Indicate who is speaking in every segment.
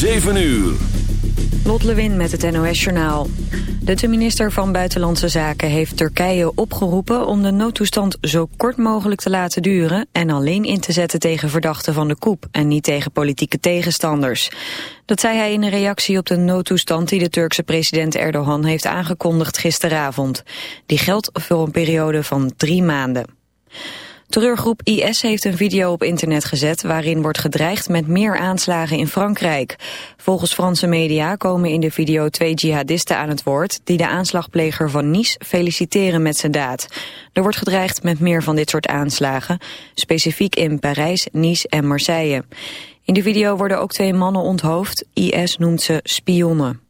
Speaker 1: 7 uur.
Speaker 2: Lot Lewin met het NOS-journaal. De minister van Buitenlandse Zaken heeft Turkije opgeroepen om de noodtoestand zo kort mogelijk te laten duren en alleen in te zetten tegen verdachten van de koep en niet tegen politieke tegenstanders. Dat zei hij in een reactie op de noodtoestand die de Turkse president Erdogan heeft aangekondigd gisteravond. Die geldt voor een periode van drie maanden. Terreurgroep IS heeft een video op internet gezet waarin wordt gedreigd met meer aanslagen in Frankrijk. Volgens Franse media komen in de video twee jihadisten aan het woord die de aanslagpleger van Nice feliciteren met zijn daad. Er wordt gedreigd met meer van dit soort aanslagen, specifiek in Parijs, Nice en Marseille. In de video worden ook twee mannen onthoofd, IS noemt ze spionnen.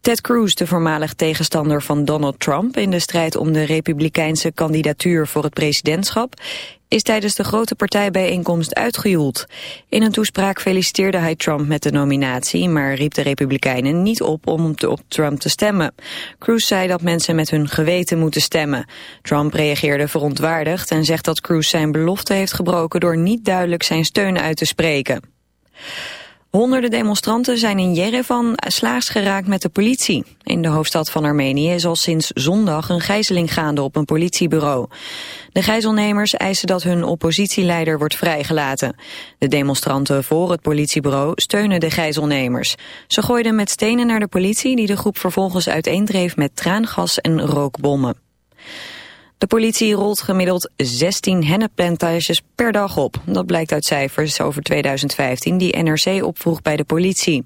Speaker 2: Ted Cruz, de voormalig tegenstander van Donald Trump in de strijd om de republikeinse kandidatuur voor het presidentschap, is tijdens de grote partijbijeenkomst uitgejoeld. In een toespraak feliciteerde hij Trump met de nominatie, maar riep de republikeinen niet op om op Trump te stemmen. Cruz zei dat mensen met hun geweten moeten stemmen. Trump reageerde verontwaardigd en zegt dat Cruz zijn belofte heeft gebroken door niet duidelijk zijn steun uit te spreken. Honderden demonstranten zijn in Jerevan slaags geraakt met de politie. In de hoofdstad van Armenië is al sinds zondag een gijzeling gaande op een politiebureau. De gijzelnemers eisen dat hun oppositieleider wordt vrijgelaten. De demonstranten voor het politiebureau steunen de gijzelnemers. Ze gooiden met stenen naar de politie die de groep vervolgens uiteendreef met traangas en rookbommen. De politie rolt gemiddeld 16 hennepplantages per dag op. Dat blijkt uit cijfers over 2015 die NRC opvroeg bij de politie.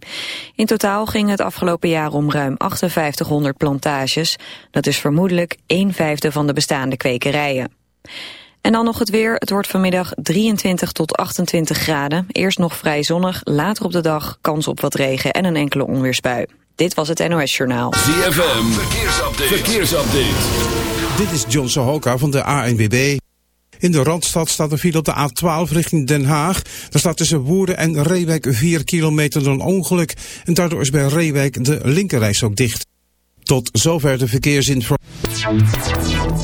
Speaker 2: In totaal ging het afgelopen jaar om ruim 5800 plantages. Dat is vermoedelijk 1 vijfde van de bestaande kwekerijen. En dan nog het weer. Het wordt vanmiddag 23 tot 28 graden. Eerst nog vrij zonnig, later op de dag kans op wat regen en een enkele onweersbui. Dit was het NOS Journaal.
Speaker 1: ZFM, verkeersupdate. verkeersupdate.
Speaker 3: Dit is John Sohoka van de ANWB. In de Randstad staat een file op de A12 richting Den Haag. Daar staat tussen Woerden en Reewijk 4 kilometer door een ongeluk. En daardoor is bij Reewijk de linkerreis ook dicht. Tot zover de verkeersinformatie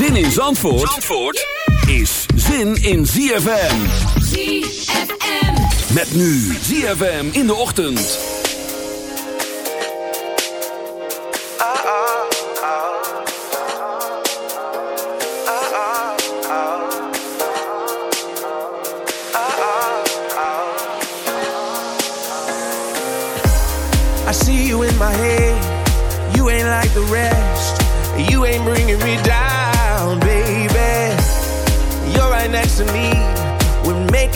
Speaker 1: Zin in Zandvoort, Zandvoort is zin in ZFM.
Speaker 4: ZFM.
Speaker 1: Met nu ZFM in de ochtend.
Speaker 5: I see you in my head. You ain't like the rest. You ain't bringing me down.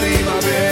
Speaker 1: my bene.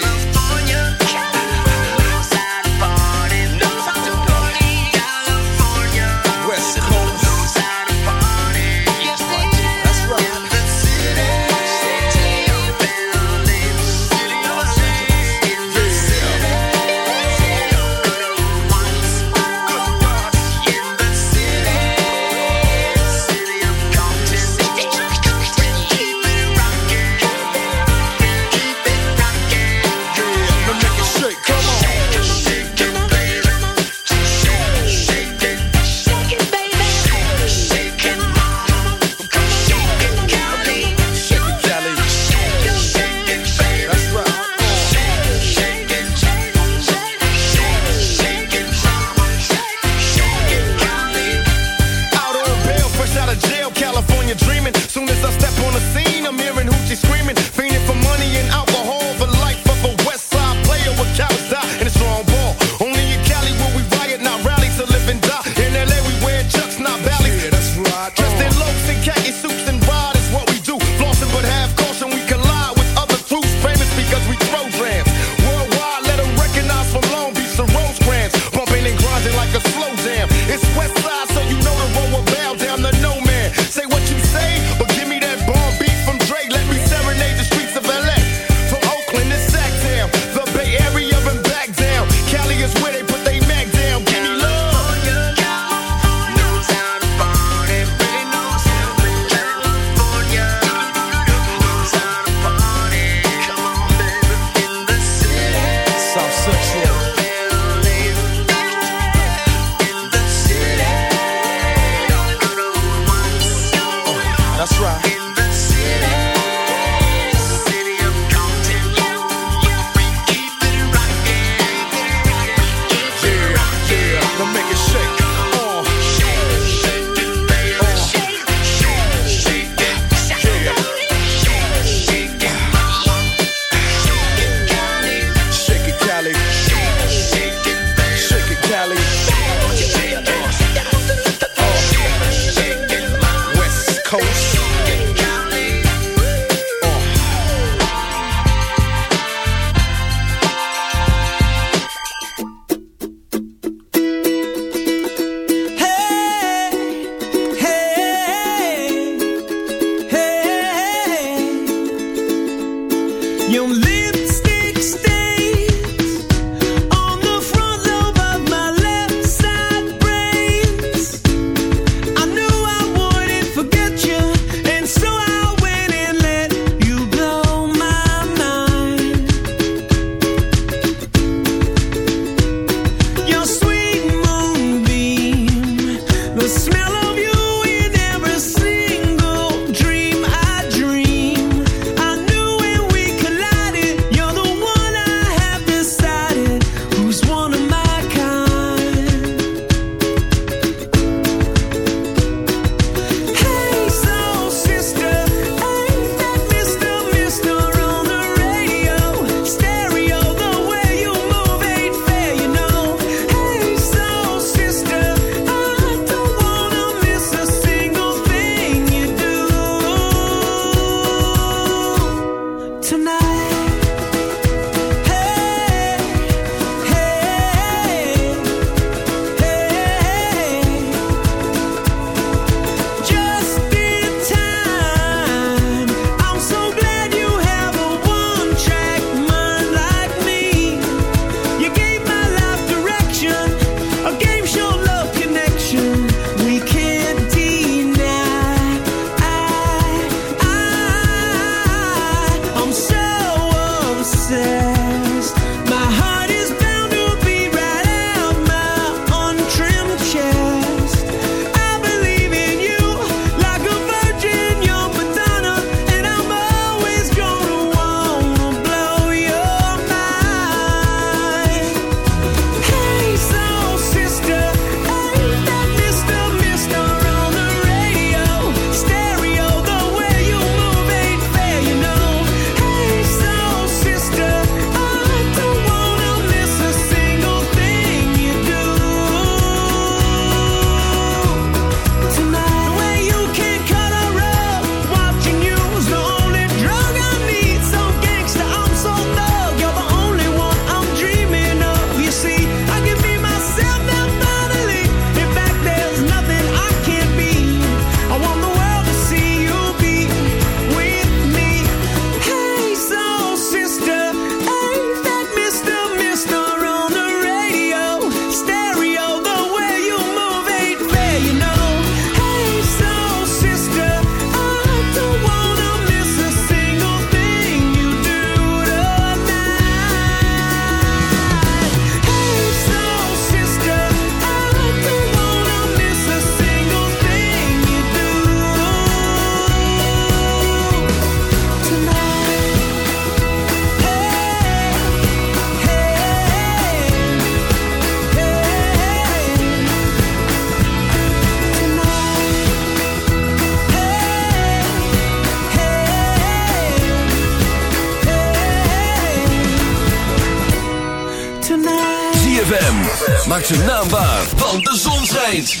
Speaker 1: zijn naam waar, want de zon schijnt.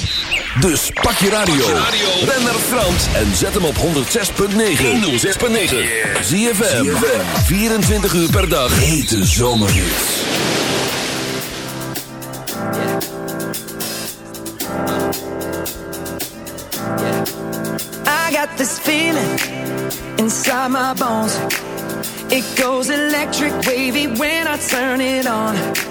Speaker 1: Dus pak je radio, ben naar Frans en zet hem op 106.9. 106.9. Zie je 24 uur per dag. Hete zomerhits.
Speaker 6: I got this feeling inside my bones. It goes electric wavy when I turn it on.